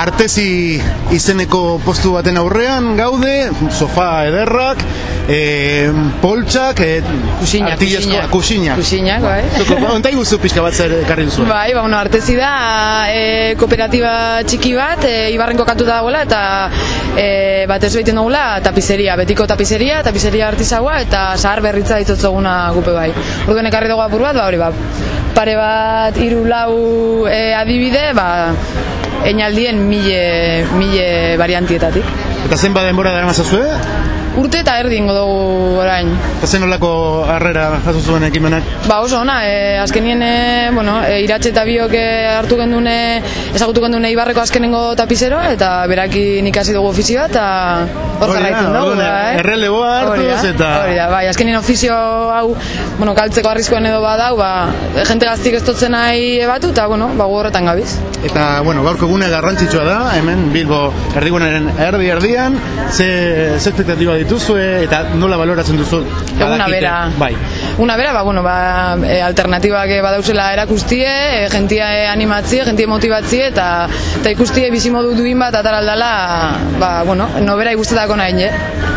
artezi izeneko postu baten aurrean gaude, sofa ederrak, e, poltsak, e, Kusinak, artillesko- kusinak. Kusinak, bai. Ba, ontai guzu pixka bat zer ekarri duzu. Bai, ba, bueno, artezi da e, kooperatiba txiki bat, e, Ibarren kokatuta dagoela, eta e, bat ez behiten dugula tapizeria, betiko tapizeria, tapizeria artizaua, eta zahar berritza ditutzoguna gupe bai. Orduan ekarri dugu apur bat, ba, hori ba, pare bat, iru lau e, adibide, ba, einaldien mile, mile variantietatik. Eta zen denbora dara mazazue? Urte eta erdi ingo dugu orain. Zen olako harrera jaso zuen ekimenak? Ba oso ona, e, azkenien e, bueno, e, iratxe eta biok e, hartu gendune, ezagutu gendune Ibarreko azkenengo tapizero, eta berakin ikasi dugu ofizioa, eta hor da, jarraitzen dugu. ba, eh? erreleboa hartuz da, eta- Hori da, bai, azkenien ofizio hau, bueno, kaltzeko arriskoen edo badau, ba, jente gaztik ez totzen nahi ebatu, eta, bueno, ba, horretan gabiz. Eta, bueno, gaurko gune garrantzitsua da, hemen Bilbo erdigunaren erdi-erdian, ze, ze espektatiba dituzue, eta nola baloratzen duzu? Badakite? bera. Bai. Una bera, ba, bueno, ba, e, alternatibak e, badauzela erakustie, e, jentia e, animatzie, jentia motibatzie, eta, eta ikustie bizimodu duin bat ataraldala, ba, bueno, nobera ikustetako nahi, eh?